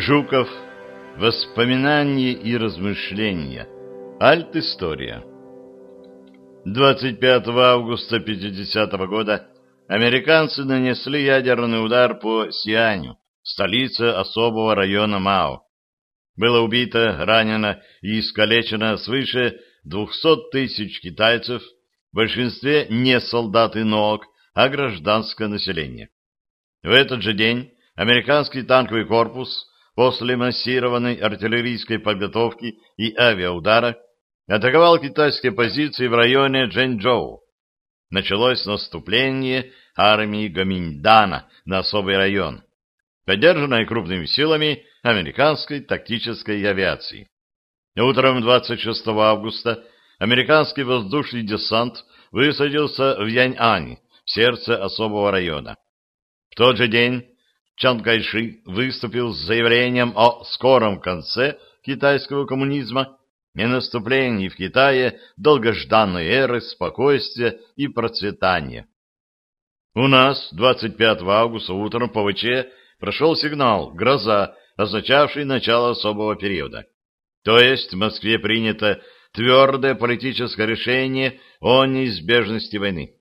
Жуков. Воспоминания и размышления. Альт-история. 25 августа 50 года американцы нанесли ядерный удар по Сианю, столице особого района Мао. Было убито, ранено и искалечено свыше 200 тысяч китайцев, в большинстве не солдаты НОК, а гражданское население. В этот же день американский танковый корпус после массированной артиллерийской подготовки и авиаудара атаковал китайские позиции в районе Джэньчжоу. Началось наступление армии Гаминьдана на особый район, поддержанное крупными силами американской тактической авиации. Утром 26 августа американский воздушный десант высадился в Яньань, в сердце особого района. В тот же день Чан Кайши выступил с заявлением о скором конце китайского коммунизма и наступлении в Китае долгожданной эры спокойствия и процветания. У нас 25 августа утром по ВЧ прошел сигнал «Гроза», означавший начало особого периода. То есть в Москве принято твердое политическое решение о неизбежности войны.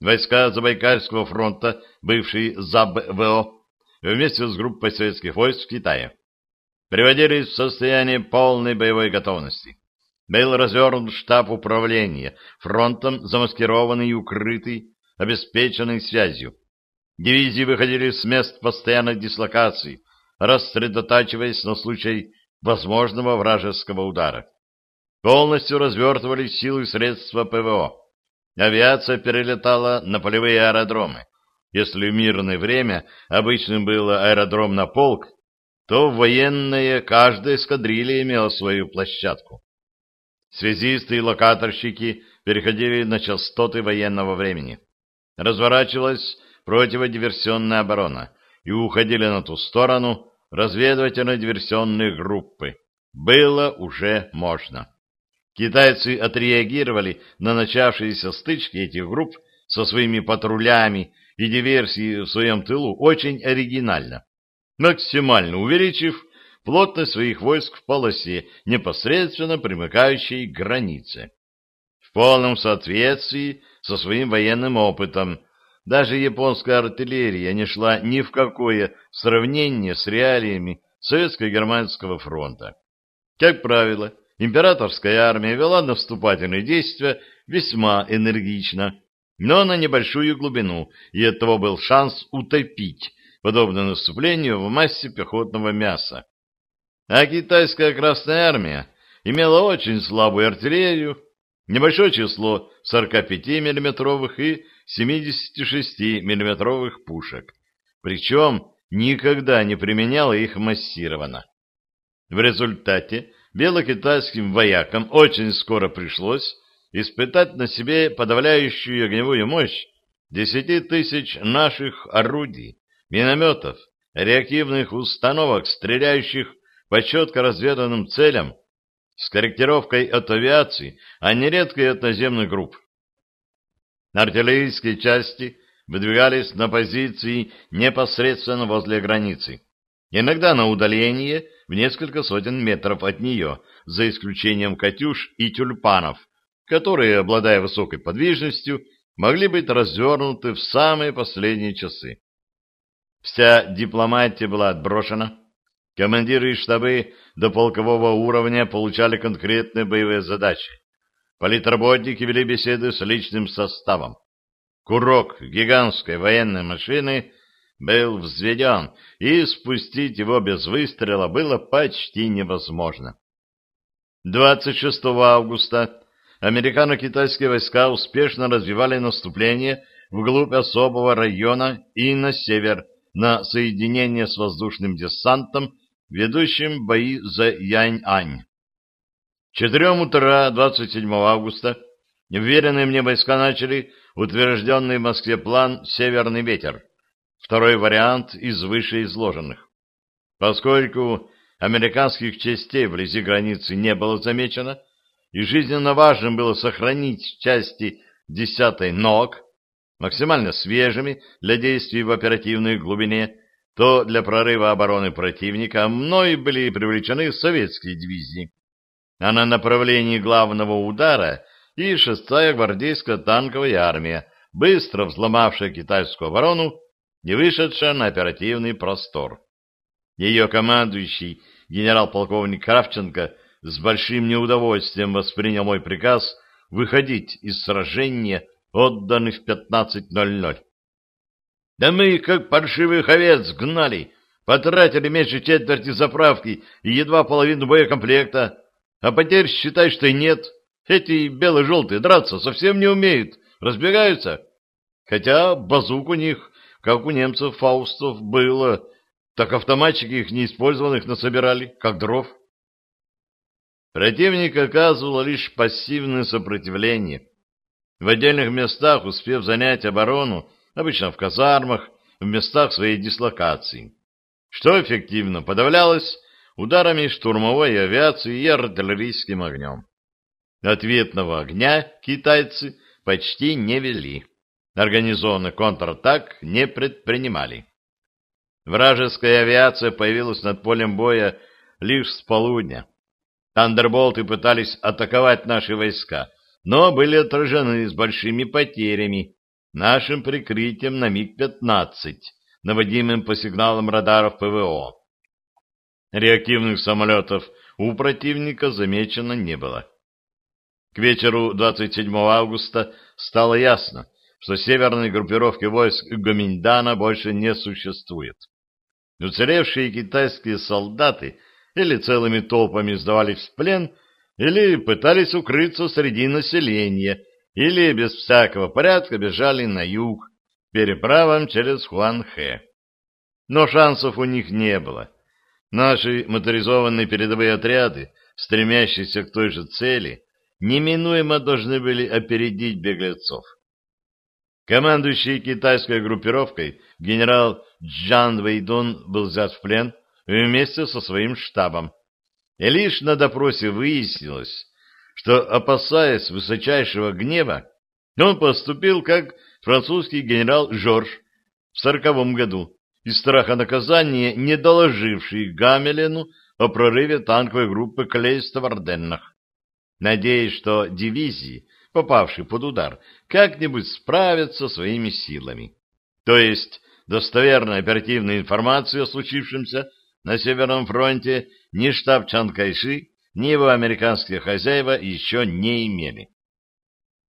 Войска Забайкальского фронта, бывший ЗАБ-ВО, вместе с группой советских войск в Китае. Приводились в состояние полной боевой готовности. Был развернут штаб управления, фронтом замаскированный и укрытый, обеспеченный связью. Дивизии выходили с мест постоянной дислокации, рассредотачиваясь на случай возможного вражеского удара. Полностью развертывались силы и средства ПВО. Авиация перелетала на полевые аэродромы. Если в мирное время обычным было аэродром на полк, то в военное каждая эскадрилья имела свою площадку. Связисты и локаторщики переходили на частоты военного времени. Разворачивалась противодиверсионная оборона, и уходили на ту сторону разведывательно-диверсионные группы. Было уже можно. Китайцы отреагировали на начавшиеся стычки этих групп со своими патрулями и диверсии в своем тылу очень оригинально, максимально увеличив плотность своих войск в полосе, непосредственно примыкающей к границе. В полном соответствии со своим военным опытом, даже японская артиллерия не шла ни в какое сравнение с реалиями Советско-Германского фронта. Как правило, императорская армия вела наступательные действия весьма энергично, но на небольшую глубину, и оттого был шанс утопить подобное наступлению в массе пехотного мяса. А китайская Красная Армия имела очень слабую артиллерию, небольшое число 45 миллиметровых и 76 миллиметровых пушек, причем никогда не применяла их массированно. В результате белокитайским воякам очень скоро пришлось испытать на себе подавляющую огневую мощь десяти тысяч наших орудий, минометов, реактивных установок, стреляющих по четко разведанным целям, с корректировкой от авиации, а нередко и от наземных групп. Артиллерийские части выдвигались на позиции непосредственно возле границы, иногда на удаление в несколько сотен метров от нее, за исключением «Катюш» и «Тюльпанов», которые, обладая высокой подвижностью, могли быть развернуты в самые последние часы. Вся дипломатия была отброшена. Командиры и штабы до полкового уровня получали конкретные боевые задачи. Политработники вели беседы с личным составом. Курок гигантской военной машины был взведен, и спустить его без выстрела было почти невозможно. 26 августа американо-китайские войска успешно развивали наступление вглубь особого района и на север, на соединение с воздушным десантом, ведущим бои за Янь-Ань. Четырем утра 27 августа уверенные мне войска начали утвержденный в Москве план «Северный ветер», второй вариант из вышеизложенных. Поскольку американских частей вблизи границы не было замечено, и жизненно важным было сохранить части 10-й НОК максимально свежими для действий в оперативной глубине, то для прорыва обороны противника мной были привлечены советские дивизии, а на направлении главного удара и шестая гвардейская танковая армия, быстро взломавшая китайскую оборону и вышедшая на оперативный простор. Ее командующий, генерал-полковник Кравченко, с большим неудовольствием воспринял мой приказ выходить из сражения, отданный в 15.00. Да мы как паршивых овец гнали, потратили меньше четверти заправки и едва половину боекомплекта, а потерь считай, что и нет. Эти бело-желтые драться совсем не умеют, разбегаются. Хотя базук у них, как у немцев фаустов, было, так автоматчики их неиспользованных насобирали, как дров. Противник оказывал лишь пассивное сопротивление. В отдельных местах, успев занять оборону, обычно в казармах, в местах своей дислокации, что эффективно подавлялось ударами штурмовой авиации и артиллерийским огнем. Ответного огня китайцы почти не вели, организованных контратак не предпринимали. Вражеская авиация появилась над полем боя лишь с полудня. Тандерболты пытались атаковать наши войска, но были отражены с большими потерями нашим прикрытием на МиГ-15, наводимым по сигналам радаров ПВО. Реактивных самолетов у противника замечено не было. К вечеру 27 августа стало ясно, что северной группировки войск Гоминдана больше не существует. Уцелевшие китайские солдаты или целыми толпами сдавались в плен, или пытались укрыться среди населения, или без всякого порядка бежали на юг, переправам через Хуанхэ. Но шансов у них не было. Наши моторизованные передовые отряды, стремящиеся к той же цели, неминуемо должны были опередить беглецов. Командующий китайской группировкой генерал Джан Вэйдун был взят в плен вместе со своим штабом. И лишь на допросе выяснилось, что, опасаясь высочайшего гнева, он поступил как французский генерал Жорж в сороковом году, из страха наказания, не доложивший Гамелену о прорыве танковой группы Клейста в Орденнах, надеясь, что дивизии, попавшие под удар, как-нибудь справятся своими силами. То есть достоверной оперативной информации о случившемся на Северном фронте ни штаб Чанкайши, ни его американские хозяева еще не имели.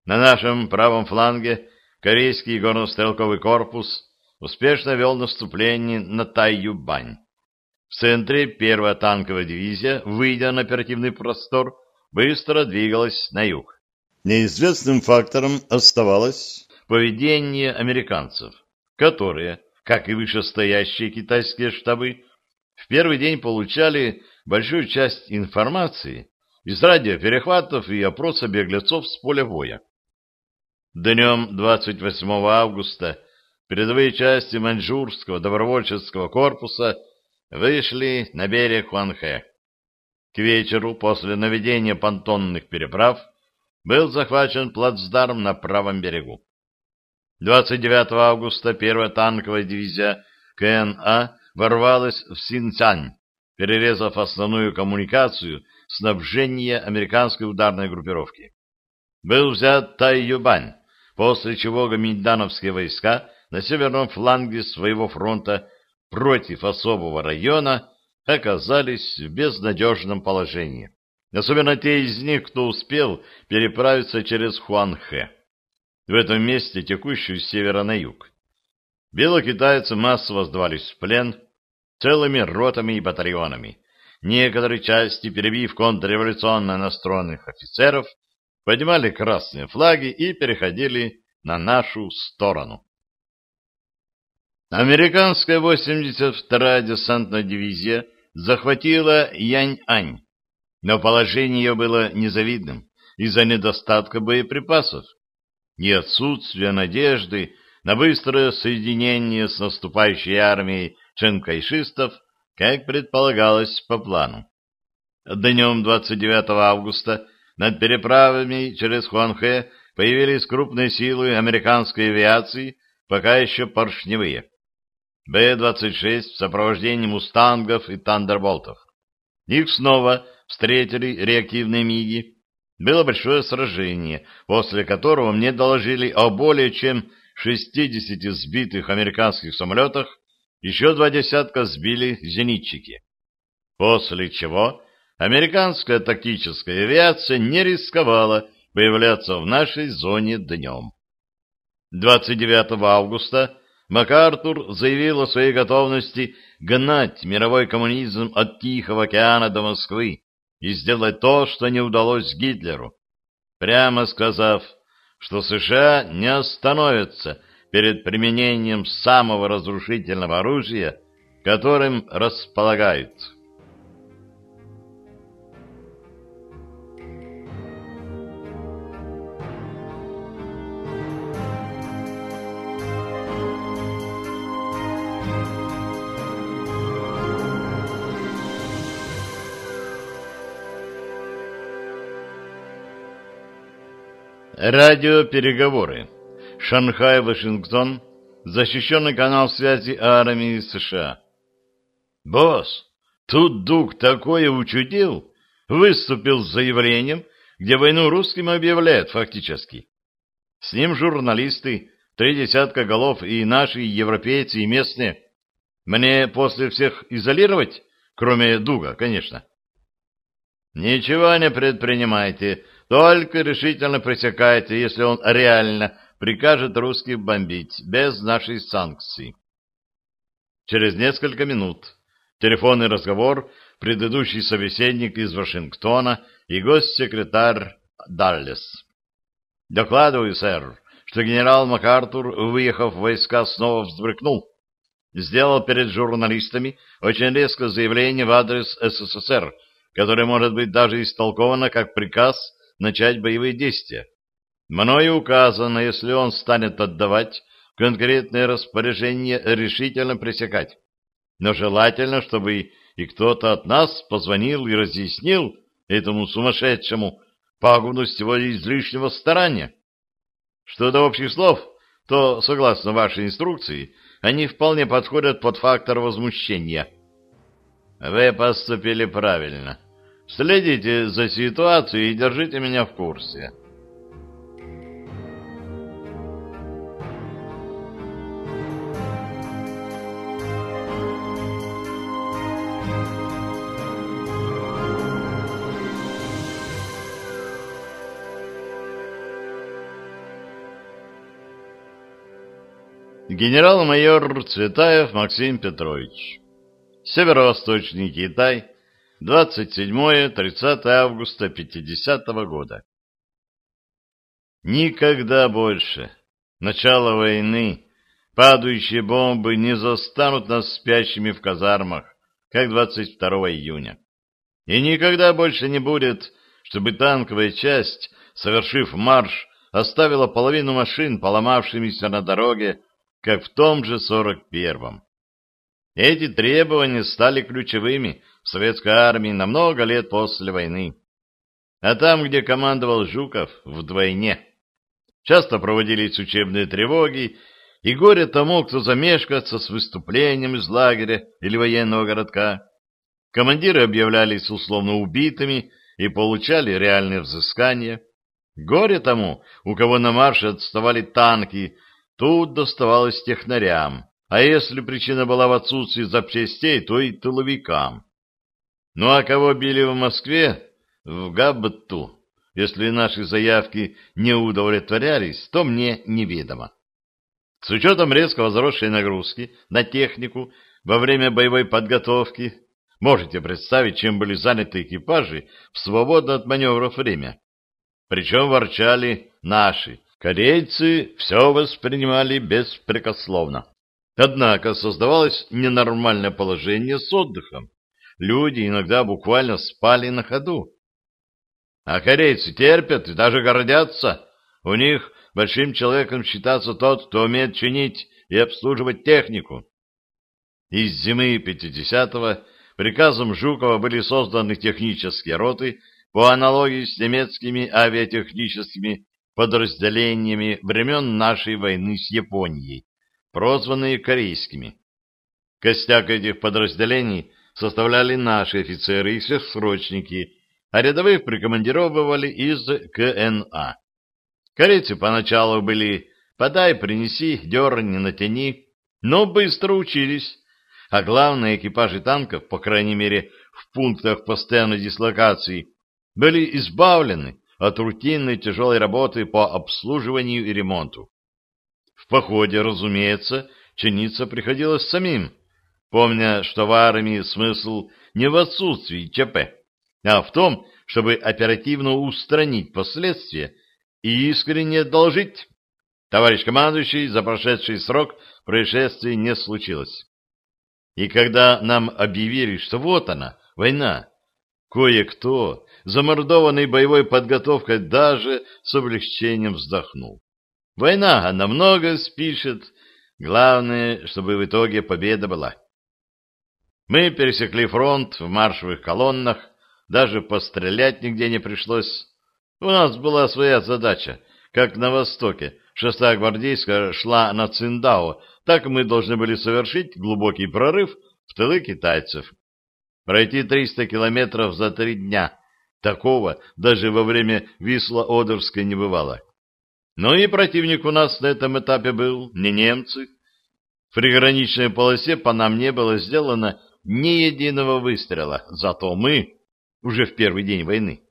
На нашем правом фланге корейский горнострелковый корпус успешно вел наступление на Тайюбань. В центре первая танковая дивизия, выйдя на оперативный простор, быстро двигалась на юг. Неизвестным фактором оставалось поведение американцев, которые, как и вышестоящие китайские штабы, в первый день получали большую часть информации из радиоперехватов и опроса беглецов с поля боя. Днем 28 августа передовые части маньчжурского добровольческого корпуса вышли на берег Хуанхэ. К вечеру, после наведения понтонных переправ, был захвачен плацдарм на правом берегу. 29 августа первая танковая дивизия КНА ворвалась в Синцань, перерезав основную коммуникацию снабжения американской ударной группировки. Был взят Тай-Юбань, после чего гоминдановские войска на северном фланге своего фронта против особого района оказались в безнадежном положении. Особенно те из них, кто успел переправиться через Хуанхэ. В этом месте, текущую с севера на юг. Белокитайцы массово сдавались в плен целыми ротами и батальонами. Некоторые части, перебив контрреволюционно настроенных офицеров, поднимали красные флаги и переходили на нашу сторону. Американская 82-я десантная дивизия захватила Янь-Ань, но положение ее было незавидным из-за недостатка боеприпасов и отсутствия надежды на быстрое соединение с наступающей армией ченкайшистов, как предполагалось по плану. Днем 29 августа над переправами через Хуанхэ появились крупные силы американской авиации, пока еще поршневые. Б-26 в сопровождении «Мустангов» и «Тандерболтов». Их снова встретили реактивные МИГи. Было большое сражение, после которого мне доложили о более чем 60 сбитых американских самолетах, еще два десятка сбили зенитчики. После чего американская тактическая авиация не рисковала появляться в нашей зоне днем. 29 августа МакАртур заявил о своей готовности гнать мировой коммунизм от Тихого океана до Москвы и сделать то, что не удалось Гитлеру, прямо сказав, что США не остановятся перед применением самого разрушительного оружия, которым располагают. Радиопереговоры. Шанхай-Вашингтон. Защищенный канал связи армии США. «Босс, тут Дуг такое учудил!» Выступил с заявлением, где войну русским объявляют фактически. С ним журналисты, три десятка голов и наши, и европейцы, и местные. Мне после всех изолировать, кроме Дуга, конечно. Ничего не предпринимайте, только решительно пресекайте, если он реально прикажет русских бомбить, без нашей санкции. Через несколько минут телефонный разговор, предыдущий собеседник из Вашингтона и госсекретарь Даллес. Докладываю, сэр, что генерал МакАртур, выехав в войска, снова взбрыкнул. Сделал перед журналистами очень резкое заявление в адрес СССР, которое может быть даже истолковано как приказ начать боевые действия. Мною указано, если он станет отдавать конкретные распоряжения, решительно пресекать. Но желательно, чтобы и кто-то от нас позвонил и разъяснил этому сумасшедшему пагубность его излишнего старания. Что до общих слов, то, согласно вашей инструкции, они вполне подходят под фактор возмущения. Вы поступили правильно. Следите за ситуацией и держите меня в курсе. Генерал-майор Цветаев Максим Петрович. Северо-Восточный Китай, 27-30 августа 50 -го года. Никогда больше. Начало войны. Падающие бомбы не застанут нас спящими в казармах, как 22 июня. И никогда больше не будет, чтобы танковая часть, совершив марш, оставила половину машин, поломавшимися на дороге, как в том же 41-м. Эти требования стали ключевыми в советской армии на много лет после войны. А там, где командовал Жуков, вдвойне. Часто проводились учебные тревоги, и горе тому, кто замешкается с выступлением из лагеря или военного городка. Командиры объявлялись условно убитыми и получали реальные взыскания. Горе тому, у кого на марше отставали танки, тут доставалось технарям, а если причина была в отсутствии запчастей, то и тыловикам. Ну а кого били в Москве? В Габбату. Если наши заявки не удовлетворялись, то мне неведомо. С учетом резко возросшей нагрузки на технику во время боевой подготовки, можете представить, чем были заняты экипажи в свободное от маневров время. Причем ворчали наши. Корейцы все воспринимали беспрекословно. Однако создавалось ненормальное положение с отдыхом люди иногда буквально спали на ходу. А корейцы терпят и даже гордятся. У них большим человеком считается тот, кто умеет чинить и обслуживать технику. Из зимы 50-го приказом Жукова были созданы технические роты по аналогии с немецкими авиатехническими подразделениями времен нашей войны с Японией, прозванные корейскими. Костяк этих подразделений составляли наши офицеры и срочники, а рядовых прикомандировывали из КНА. Корейцы поначалу были «подай, принеси, дерни, натяни», но быстро учились, а главное, экипажи танков, по крайней мере, в пунктах постоянной дислокации, были избавлены от рутинной тяжелой работы по обслуживанию и ремонту. В походе, разумеется, чиниться приходилось самим, помня, что в армии смысл не в отсутствии ЧП, а в том, чтобы оперативно устранить последствия и искренне должить. Товарищ командующий, за прошедший срок происшествий не случилось. И когда нам объявили, что вот она, война, кое-кто, замордованный боевой подготовкой, даже с облегчением вздохнул. Война, она много спишет, главное, чтобы в итоге победа была. Мы пересекли фронт в маршевых колоннах, даже пострелять нигде не пришлось. У нас была своя задача, как на Востоке. Шестая гвардейская шла на Циндао, так мы должны были совершить глубокий прорыв в тылы китайцев. Пройти 300 километров за три дня. Такого даже во время Висло-Одерской не бывало. Но и противник у нас на этом этапе был не немцы. В приграничной полосе по нам не было сделано ни единого выстрела, зато мы, уже в первый день войны,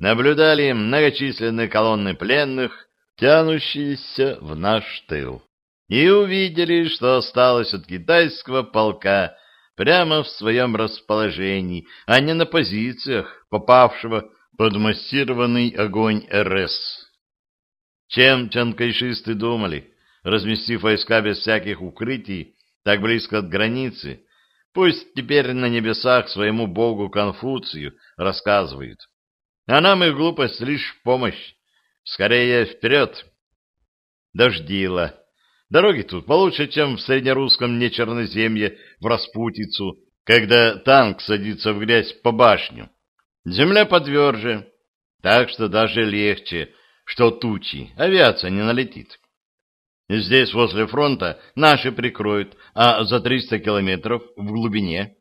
наблюдали многочисленные колонны пленных, тянущиеся в наш тыл, и увидели, что осталось от китайского полка прямо в своем расположении, а не на позициях, попавшего под массированный огонь РС. Чем чанкайшисты думали, разместив войска без всяких укрытий так близко от границы, Пусть теперь на небесах своему богу Конфуцию рассказывают. А нам их глупость лишь помощь. Скорее вперед. Дождило. Дороги тут получше, чем в среднерусском нечерноземье в распутицу, когда танк садится в грязь по башню. Земля подверже, так что даже легче, что тучи, авиация не налетит. Здесь, возле фронта, наши прикроют, а за 300 километров в глубине.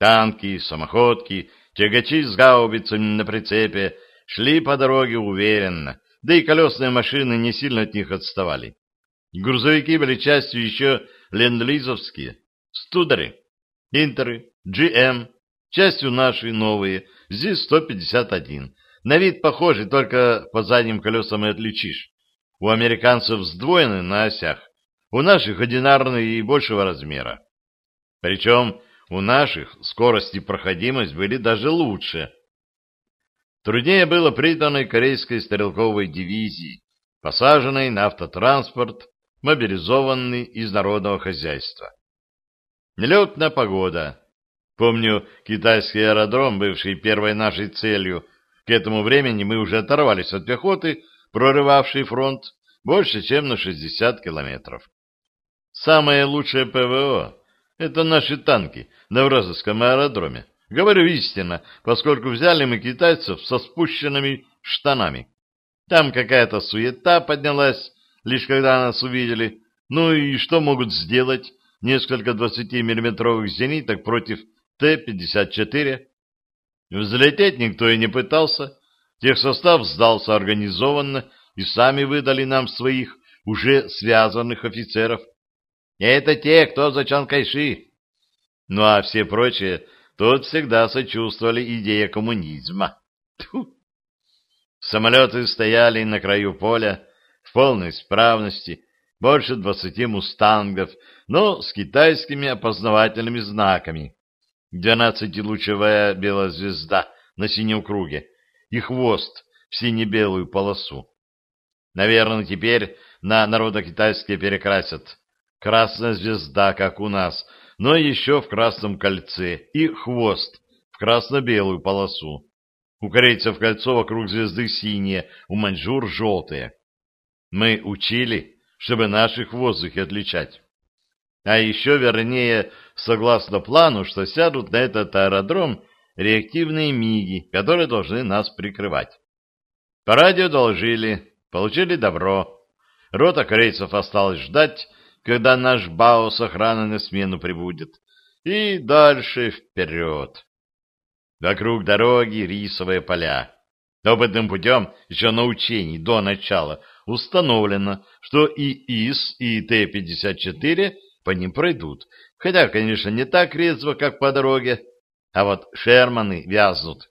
Танки, самоходки, тягачи с гаубицами на прицепе шли по дороге уверенно, да и колесные машины не сильно от них отставали. Грузовики были частью еще ленд-лизовские, студеры, интеры, GM, частью наши новые, здесь 151. На вид похожий, только по задним колесам и отличишь. У американцев сдвоены на осях, у наших одинарные и большего размера. Причем у наших скорость и проходимость были даже лучше. Труднее было приданной корейской стрелковой дивизии, посаженной на автотранспорт, мобилизованный из народного хозяйства. Нелетная погода. Помню, китайский аэродром, бывший первой нашей целью, к этому времени мы уже оторвались от пехоты прорывавший фронт больше, чем на 60 километров. Самое лучшее ПВО — это наши танки на Вразовском аэродроме. Говорю истинно, поскольку взяли мы китайцев со спущенными штанами. Там какая-то суета поднялась, лишь когда нас увидели. Ну и что могут сделать несколько 20-миллиметровых зениток против Т-54? Взлететь никто и не пытался. Техсостав сдался организованно и сами выдали нам своих уже связанных офицеров. Это те, кто за Чанкайши. Ну а все прочие тут всегда сочувствовали идее коммунизма. Тьфу. Самолеты стояли на краю поля в полной исправности, больше двадцати мустангов, но с китайскими опознавательными знаками. Двенадцатилучевая белая звезда на синем круге и хвост в сине-белую полосу. Наверное, теперь на народно-китайские перекрасят. Красная звезда, как у нас, но еще в красном кольце, и хвост в красно-белую полосу. У корейцев кольцо вокруг звезды синее, у маньчжур желтое. Мы учили, чтобы наших в воздухе отличать. А еще вернее, согласно плану, что сядут на этот аэродром реактивные МИГи, которые должны нас прикрывать. По радио доложили, получили добро. Рота корейцев осталась ждать, когда наш БАО с охраной на смену прибудет. И дальше вперед. Вокруг дороги рисовые поля. Опытным путем еще на учении до начала установлено, что и ИС, и Т-54 по ним пройдут, хотя, конечно, не так резво, как по дороге, а вот Шерманы вязнут.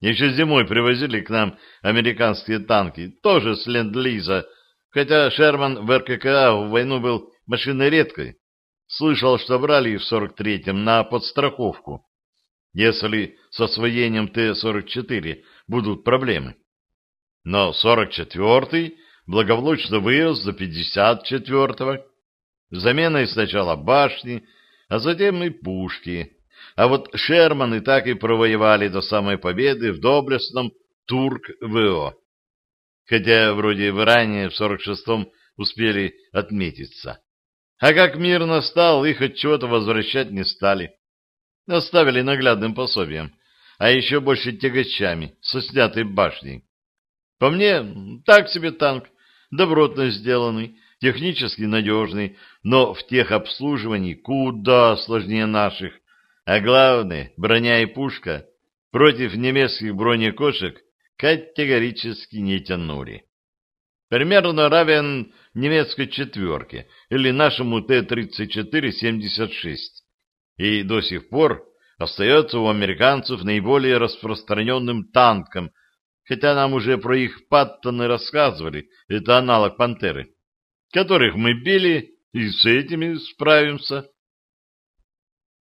Еще зимой привозили к нам американские танки, тоже с Ленд-Лиза, хотя Шерман в РККА в войну был машиной редкой. Слышал, что брали в 43-м на подстраховку, если с освоением Т-44 будут проблемы. Но 44-й благополучно вырос до 54-го, заменой сначала башни, а затем и пушки. А вот Шерманы так и провоевали до самой победы в доблестном Турк-ВО. Хотя вроде в ранее в 46-м успели отметиться. А как мир настал, их от возвращать не стали. Оставили наглядным пособием, а еще больше тягачами со снятой башней. По мне, так себе танк, добротно сделанный, технически надежный, но в техобслуживании куда сложнее наших. А главное, броня и пушка против немецких бронекошек категорически не тянули. Примерно равен немецкой четверке или нашему Т-34-76 и до сих пор остается у американцев наиболее распространенным танком, хотя нам уже про их паттоны рассказывали, это аналог «Пантеры», которых мы били и с этими справимся.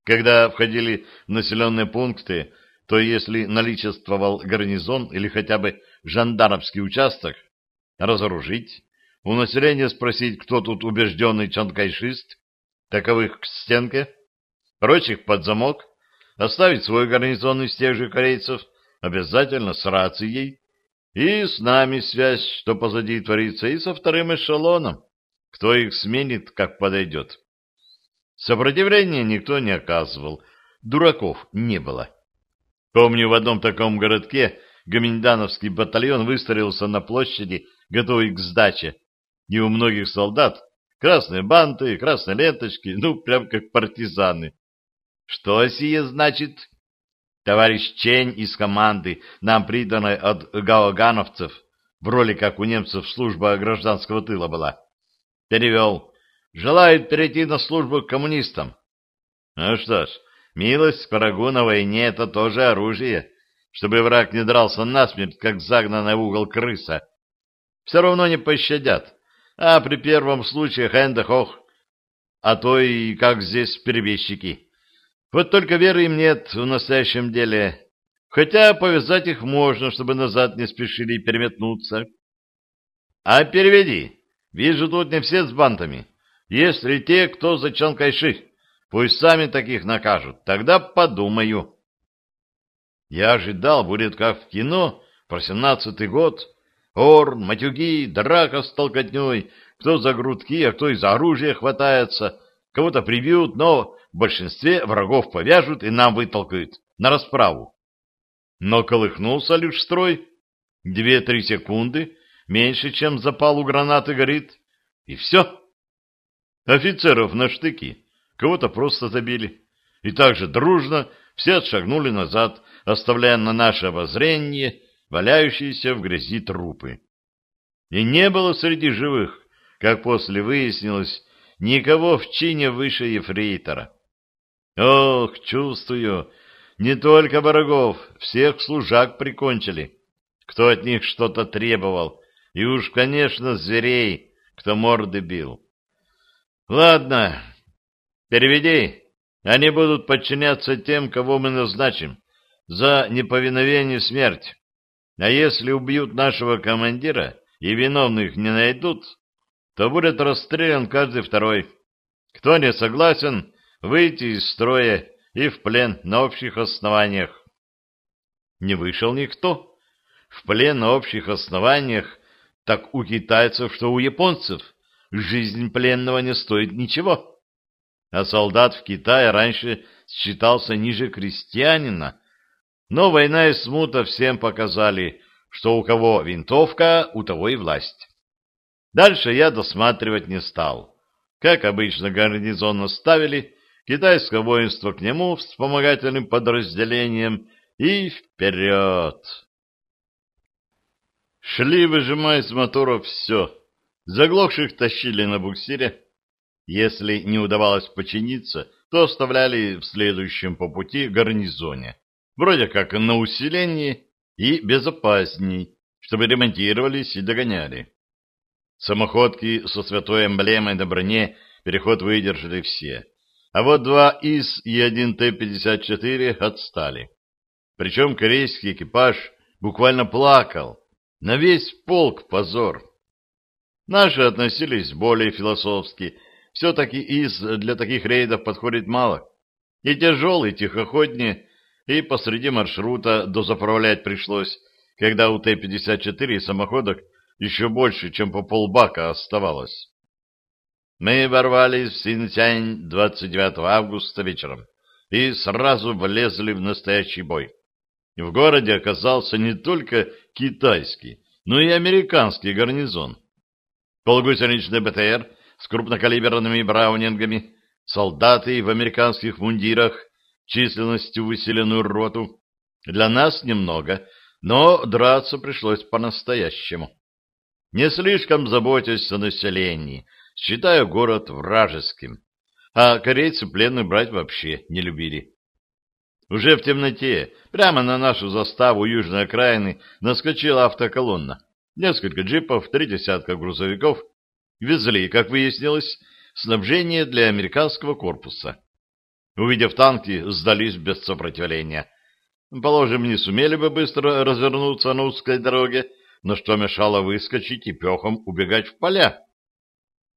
Когда входили в населенные пункты, то если наличествовал гарнизон или хотя бы жандармский участок, разоружить, у населения спросить, кто тут убежденный чанкайшист, таковых к стенке, прочих под замок, оставить свой гарнизон из тех же корейцев, обязательно с рацией, и с нами связь, что позади творится, и со вторым эшелоном, кто их сменит, как подойдет. Сопротивления никто не оказывал, дураков не было. Помню, в одном таком городке гоминдановский батальон выстроился на площади, готовый к сдаче, и у многих солдат красные банты, красные ленточки, ну, прям как партизаны. Что сие значит? Товарищ Чень из команды, нам приданной от гаогановцев, в роли как у немцев служба гражданского тыла была, перевел желает перейти на службу к коммунистам. Ну что ж, милость к врагу на войне — это тоже оружие, чтобы враг не дрался насмерть, как загнанная в угол крыса. Все равно не пощадят, а при первом случае хэнда-хох, а то и как здесь перебежчики. Вот только веры им нет в настоящем деле, хотя повязать их можно, чтобы назад не спешили переметнуться. А переведи. Вижу, тут не все с бантами. Если те, кто за Чанкайши, пусть сами таких накажут, тогда подумаю. Я ожидал, будет как в кино, про семнадцатый год. Орн, матюги, драка с толкотней, кто за грудки, а кто и за оружие хватается. Кого-то прибьют, но в большинстве врагов повяжут и нам вытолкают на расправу. Но колыхнулся лишь строй. Две-три секунды, меньше, чем запал у гранаты горит. И все. Офицеров на штыки, кого-то просто забили. И также дружно все отшагнули назад, оставляя на наше обозрение валяющиеся в грязи трупы. И не было среди живых, как после выяснилось, никого в чине выше ефрейтора. Ох, чувствую, не только врагов, всех служак прикончили, кто от них что-то требовал, и уж, конечно, зверей, кто морды бил. Ладно, переведи. Они будут подчиняться тем, кого мы назначим. За неповиновение смерть. А если убьют нашего командира и виновных не найдут, то будет расстрелян каждый второй. Кто не согласен, выйти из строя и в плен на общих основаниях. Не вышел никто. В плен на общих основаниях так у китайцев, что у японцев – жизнь пленного не стоит ничего. А солдат в Китае раньше считался ниже крестьянина, но война и смута всем показали, что у кого винтовка, у того и власть. Дальше я досматривать не стал. Как обычно гарнизон оставили, китайское воинство к нему вспомогательным подразделением и вперед. Шли, выжимая из моторов все. Заглохших тащили на буксире. Если не удавалось починиться, то оставляли в следующем по пути гарнизоне. Вроде как на усилении и безопасней, чтобы ремонтировались и догоняли. Самоходки со святой эмблемой на броне переход выдержали все. А вот два ИС и один Т-54 отстали. Причем корейский экипаж буквально плакал. На весь полк позор. Наши относились более философски. Все-таки ИС для таких рейдов подходит мало. И тяжелый, тихоходнее, и посреди маршрута дозаправлять пришлось, когда у Т-54 самоходок еще больше, чем по полбака оставалось. Мы ворвались в Синьцянь 29 августа вечером и сразу влезли в настоящий бой. В городе оказался не только китайский, но и американский гарнизон. Полугусеничный БТР с крупнокалиберными браунингами, солдаты в американских мундирах, численностью выселенную роту. Для нас немного, но драться пришлось по-настоящему. Не слишком заботясь о населении, считая город вражеским, а корейцы пленных брать вообще не любили. Уже в темноте, прямо на нашу заставу южной окраины, наскочила автоколонна. Несколько джипов, три десятка грузовиков везли, как выяснилось, снабжение для американского корпуса. Увидев танки, сдались без сопротивления. Положим, не сумели бы быстро развернуться на узкой дороге, но что мешало выскочить и пехом убегать в поля?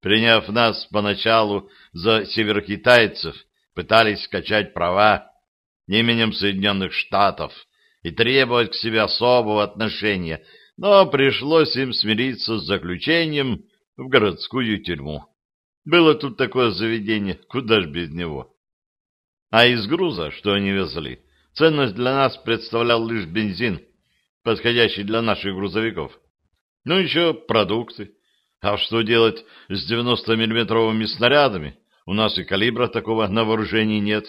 Приняв нас поначалу за северокитайцев, пытались скачать права именем Соединенных Штатов и требовать к себе особого отношения, но пришлось им смириться с заключением в городскую тюрьму. Было тут такое заведение, куда ж без него. А из груза, что они везли, ценность для нас представлял лишь бензин — подходящий для наших грузовиков. Ну, еще продукты. А что делать с 90-миллиметровыми снарядами? У нас и калибра такого на вооружении нет.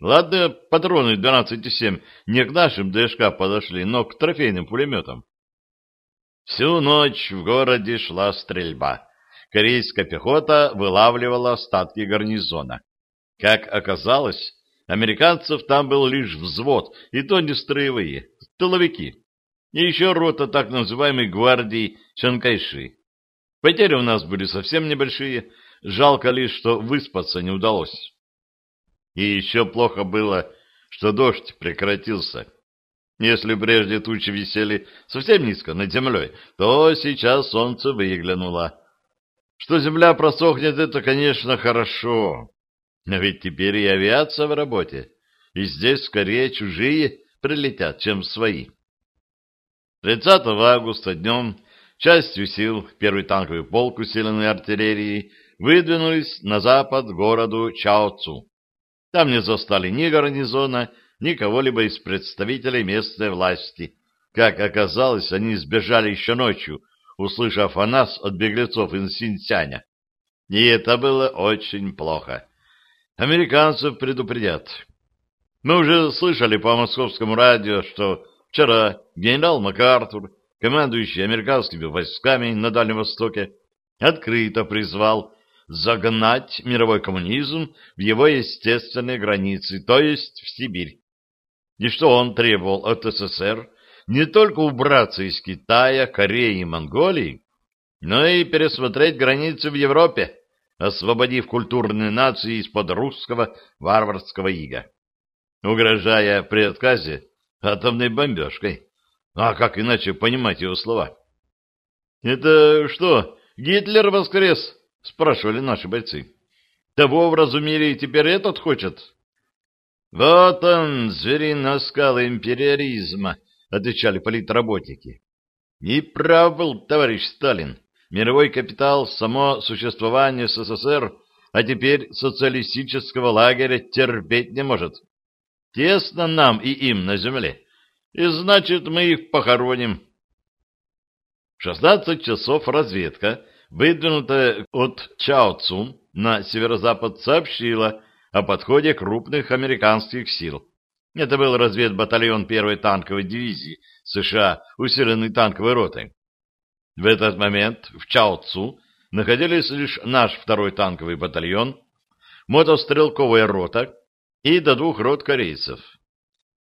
Ладно, патроны 12,7 не к нашим ДШК подошли, но к трофейным пулеметам. Всю ночь в городе шла стрельба. Корейская пехота вылавливала остатки гарнизона. Как оказалось, американцев там был лишь взвод, и то не строевые, тыловики и еще рота так называемой гвардии Чанкайши. Потери у нас были совсем небольшие, жалко лишь, что выспаться не удалось. И еще плохо было, что дождь прекратился. Если прежде тучи висели совсем низко над землей, то сейчас солнце выглянуло. Что земля просохнет, это, конечно, хорошо. Но ведь теперь и авиация в работе, и здесь скорее чужие прилетят, чем свои. 30 августа днем частью сил первый танковый полк, усиленный артиллерией, выдвинулись на запад к городу Чаоцу. Там не застали ни гарнизона, ни кого-либо из представителей местной власти. Как оказалось, они сбежали еще ночью, услышав о нас от беглецов из Синьцяня. И это было очень плохо. Американцев предупредят. Мы уже слышали по московскому радио, что Вчера генерал МакАртур, командующий американскими войсками на Дальнем Востоке, открыто призвал загнать мировой коммунизм в его естественные границы, то есть в Сибирь. И что он требовал от СССР не только убраться из Китая, Кореи и Монголии, но и пересмотреть границы в Европе, освободив культурные нации из-под русского варварского ига. Угрожая при отказе атомной бомбежкой. А как иначе понимать его слова? — Это что, Гитлер воскрес? — спрашивали наши бойцы. — Того вразумели и теперь этот хочет? — Вот он, звериный скал империализма, — отвечали политработники. — И прав был товарищ Сталин. Мировой капитал, само существование СССР, а теперь социалистического лагеря терпеть не может. — Тесно нам и им на земле, и значит, мы их похороним. В 16 часов разведка выдвинутая от Чаоцун на северо-запад, сообщила о подходе крупных американских сил. Это был разведбатальон первой танковой дивизии США, усиленный танковой ротой. В этот момент в Чаоцу находились лишь наш второй танковый батальон, мотострелковая рота и до двух рот корейцев.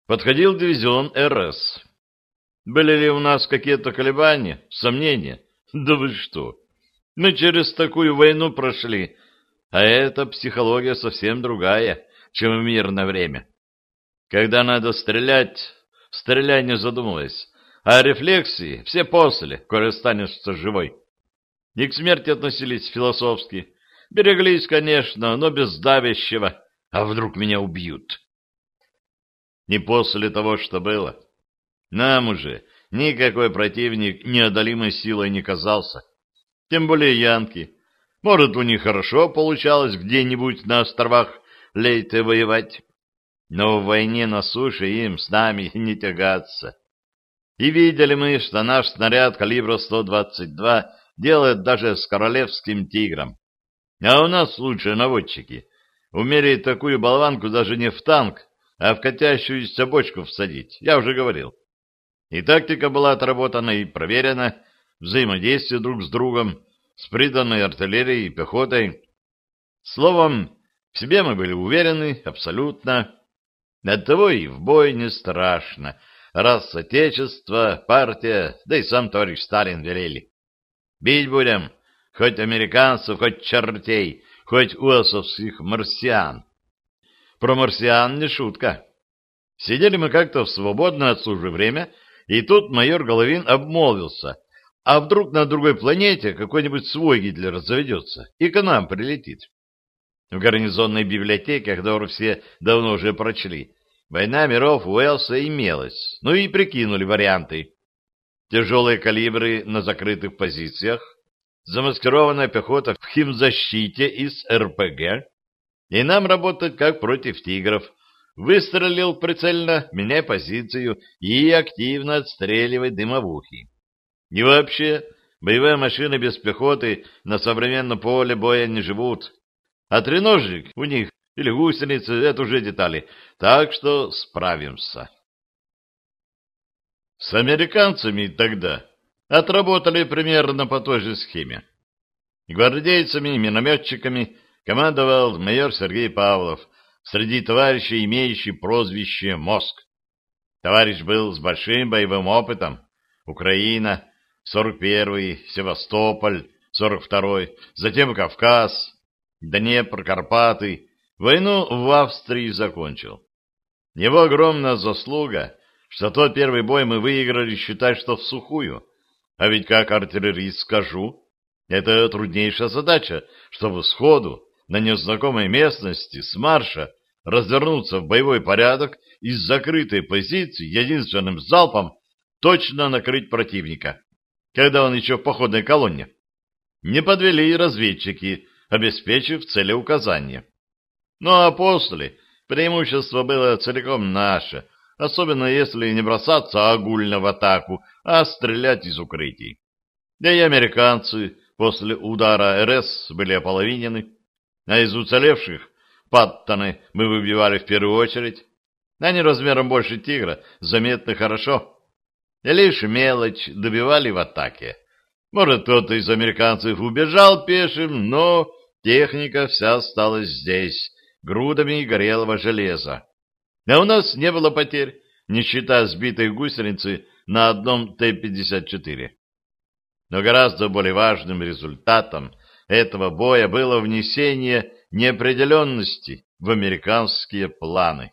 Подходил дивизион РС. Были ли у нас какие-то колебания, сомнения? Да вы что? Мы через такую войну прошли, а эта психология совсем другая, чем в мирное время. Когда надо стрелять, стреляй не задумываясь, а рефлексии все после, коли останешься живой. И к смерти относились философски. Береглись, конечно, но без давящего. А вдруг меня убьют? Не после того, что было. Нам уже никакой противник неодолимой силой не казался. Тем более янки. Может, у них хорошо получалось где-нибудь на островах Лейте воевать. Но в войне на суше им с нами не тягаться. И видели мы, что наш снаряд калибра 122 делает даже с королевским тигром. А у нас лучшие наводчики. Умели такую болванку даже не в танк, а в катящуюся бочку всадить, я уже говорил. И тактика была отработана и проверена, взаимодействие друг с другом, с приданной артиллерией и пехотой. Словом, в себе мы были уверены абсолютно. Оттого и в бой не страшно, раз Отечество, партия, да и сам товарищ Сталин велели. Бить будем, хоть американцев, хоть чертей, хоть уосовских марсиан. Про марсиан не шутка. Сидели мы как-то в свободное от службы время, и тут майор Головин обмолвился, а вдруг на другой планете какой-нибудь свой Гитлер заведется и к нам прилетит. В гарнизонной библиотеке, которую все давно уже прочли, война миров Уэлса имелась, ну и прикинули варианты. Тяжелые калибры на закрытых позициях, замаскированная пехота в химзащите из РПГ, и нам работать как против тигров. Выстрелил прицельно, меняй позицию и активно отстреливай дымовухи. И вообще, боевые машины без пехоты на современном поле боя не живут. А треножник у них или гусеницы — это уже детали, так что справимся. С американцами тогда отработали примерно по той же схеме. Гвардейцами и минометчиками командовал майор Сергей Павлов, среди товарищей имеющий прозвище «Мозг». Товарищ был с большим боевым опытом. Украина, 41-й, Севастополь, 42-й, затем Кавказ, Днепр, Карпаты. Войну в Австрии закончил. Его огромная заслуга, что тот первый бой мы выиграли, считай, что в сухую. А ведь как артиллерист скажу, это труднейшая задача, чтобы сходу на незнакомой местности с марша развернуться в боевой порядок из закрытой позиции единственным залпом точно накрыть противника, когда он еще в походной колонне. Не подвели и разведчики, обеспечив целеуказание. Ну а после преимущество было целиком наше, особенно если не бросаться огульно в атаку, а стрелять из укрытий. Да и американцы после удара РС были ополовинены, а из уцелевших паттоны мы выбивали в первую очередь. Они размером больше тигра, заметны хорошо. И лишь мелочь добивали в атаке. Может, кто-то из американцев убежал пешим, но техника вся осталась здесь, грудами горелого железа. А у нас не было потерь, не считая сбитой гусеницы на одном Т-54. Но гораздо более важным результатом этого боя было внесение неопределенности в американские планы.